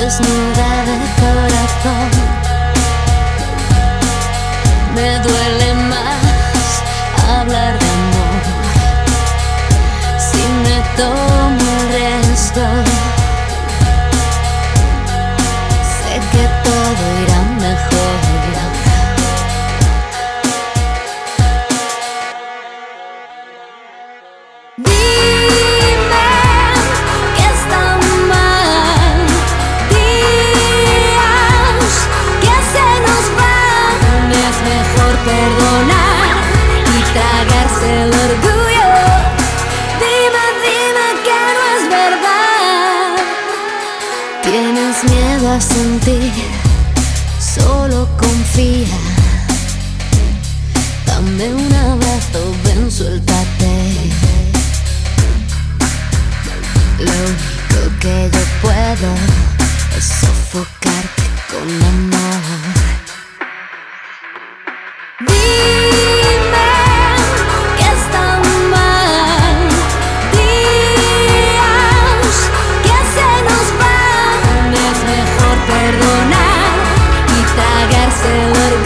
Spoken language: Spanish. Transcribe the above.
desnuda de corazón. Me duele. tienes miedo a sentir, solo confía. Dame un abrazo, ven, suéltate. Lo único que yo puedo es sofocarte con amor. love